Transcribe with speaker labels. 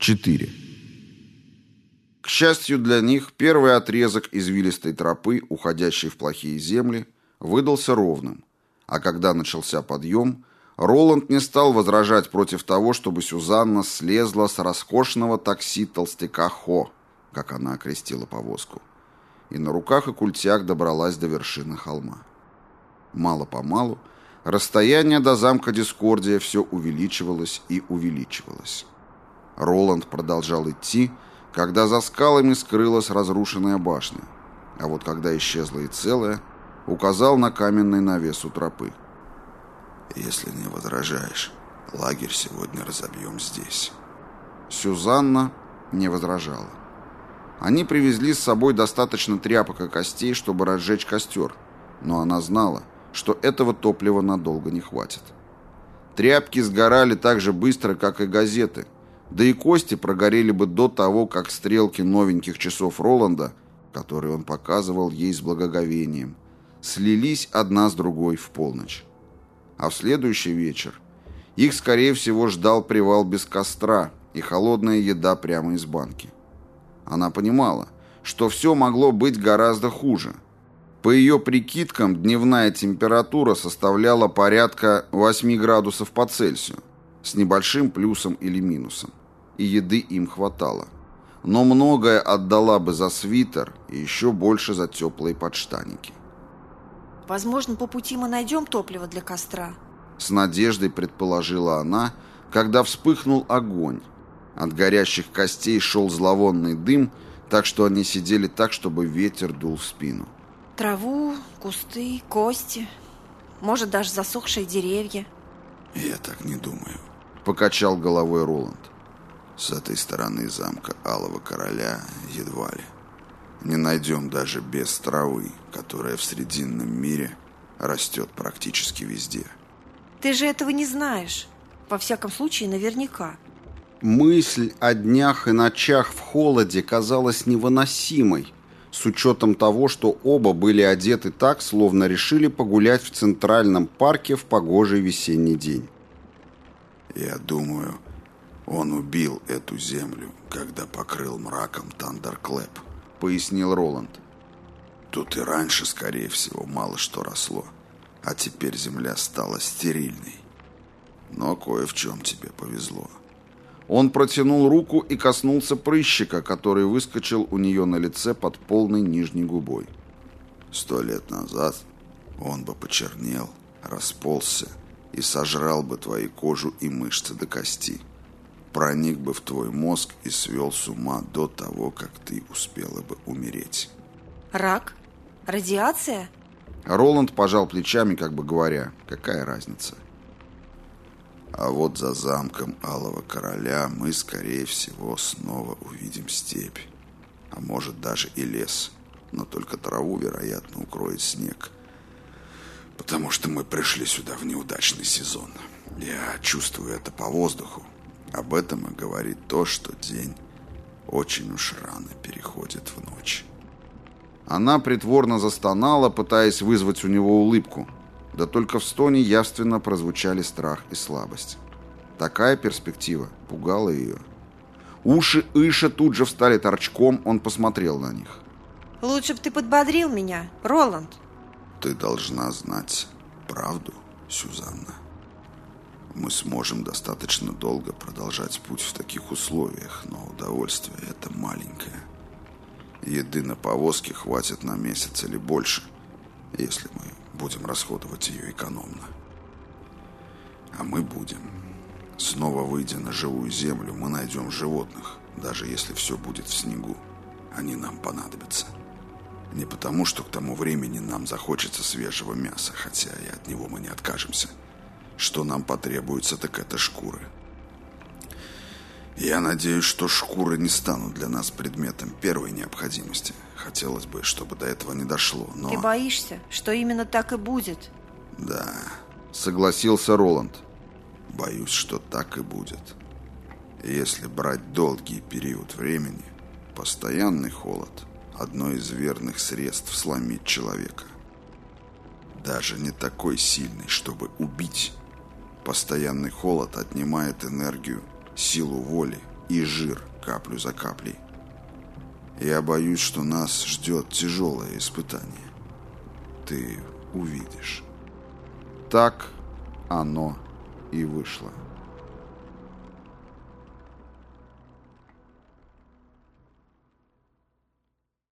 Speaker 1: 4. К счастью для них, первый отрезок извилистой тропы, уходящей в плохие земли, выдался ровным, а когда начался подъем, Роланд не стал возражать против того, чтобы Сюзанна слезла с роскошного такси толстяка Хо, как она окрестила повозку, и на руках и культях добралась до вершины холма. Мало-помалу расстояние до замка Дискордия все увеличивалось и увеличивалось. Роланд продолжал идти, когда за скалами скрылась разрушенная башня, а вот когда исчезла и целая, указал на каменный навес у тропы.
Speaker 2: «Если не возражаешь, лагерь сегодня разобьем здесь».
Speaker 1: Сюзанна не возражала. Они привезли с собой достаточно тряпок и костей, чтобы разжечь костер, но она знала, что этого топлива надолго не хватит. Тряпки сгорали так же быстро, как и газеты – да и кости прогорели бы до того, как стрелки новеньких часов Роланда, которые он показывал ей с благоговением, слились одна с другой в полночь. А в следующий вечер их, скорее всего, ждал привал без костра и холодная еда прямо из банки. Она понимала, что все могло быть гораздо хуже. По ее прикидкам, дневная температура составляла порядка 8 градусов по Цельсию, с небольшим плюсом или минусом и еды им хватало. Но многое отдала бы за свитер и еще больше за теплые подштаники.
Speaker 3: «Возможно, по пути мы найдем топливо для костра»,
Speaker 1: с надеждой предположила она, когда вспыхнул огонь. От горящих костей шел зловонный дым, так что они сидели так, чтобы ветер дул в спину.
Speaker 3: Траву, кусты, кости, может, даже засохшие деревья.
Speaker 2: Я так не думаю.
Speaker 1: Покачал головой Роланд.
Speaker 2: С этой стороны замка Алого Короля едва ли. Не найдем даже без травы, которая в Срединном мире растет практически везде.
Speaker 3: Ты же этого не знаешь. Во всяком случае, наверняка.
Speaker 1: Мысль о днях и ночах в холоде казалась невыносимой, с учетом того, что оба были одеты так, словно решили погулять в Центральном парке в погожий весенний день.
Speaker 2: Я думаю, он убил эту землю, когда покрыл мраком Тандерклэп, пояснил Роланд. Тут и раньше, скорее всего, мало что росло, а теперь земля стала стерильной. Но кое в чем тебе повезло.
Speaker 1: Он протянул руку и коснулся прыщика, который выскочил у нее на лице под полной нижней губой.
Speaker 2: Сто лет назад он бы почернел, расползся и сожрал бы твои кожу и мышцы до кости проник бы в твой мозг и свел с ума до того, как ты успела бы умереть.
Speaker 3: Рак? Радиация?
Speaker 1: Роланд пожал плечами, как бы говоря, какая разница.
Speaker 2: А вот за замком Алого Короля мы, скорее всего, снова увидим степь. А может, даже и лес. Но только траву, вероятно, укроет снег. Потому что мы пришли сюда в неудачный сезон. Я чувствую это по воздуху. Об этом и говорит то, что день очень уж рано переходит в ночь.
Speaker 1: Она притворно застонала, пытаясь вызвать у него улыбку. Да только в стоне явственно прозвучали страх и слабость. Такая перспектива пугала ее. Уши Иша тут же встали торчком, он посмотрел на них.
Speaker 3: «Лучше бы ты подбодрил меня, Роланд».
Speaker 2: «Ты должна знать правду, Сюзанна». Мы сможем достаточно долго продолжать путь в таких условиях, но удовольствие это маленькое. Еды на повозке хватит на месяц или больше, если мы будем расходовать ее экономно. А мы будем. Снова выйдя на живую землю, мы найдем животных, даже если все будет в снегу. Они нам понадобятся. Не потому, что к тому времени нам захочется свежего мяса, хотя и от него мы не откажемся – что нам потребуется, так это шкуры. Я надеюсь, что шкуры не станут для нас предметом первой необходимости. Хотелось бы, чтобы до этого не дошло, но...
Speaker 3: Ты боишься, что именно так и будет?
Speaker 2: Да.
Speaker 1: Согласился Роланд.
Speaker 2: Боюсь, что так и будет. Если брать долгий период времени, постоянный холод – одно из верных средств сломить человека. Даже не такой сильный, чтобы убить, Постоянный холод отнимает энергию, силу воли
Speaker 1: и жир каплю за каплей. Я боюсь, что нас ждет тяжелое испытание. Ты увидишь.
Speaker 4: Так оно и вышло.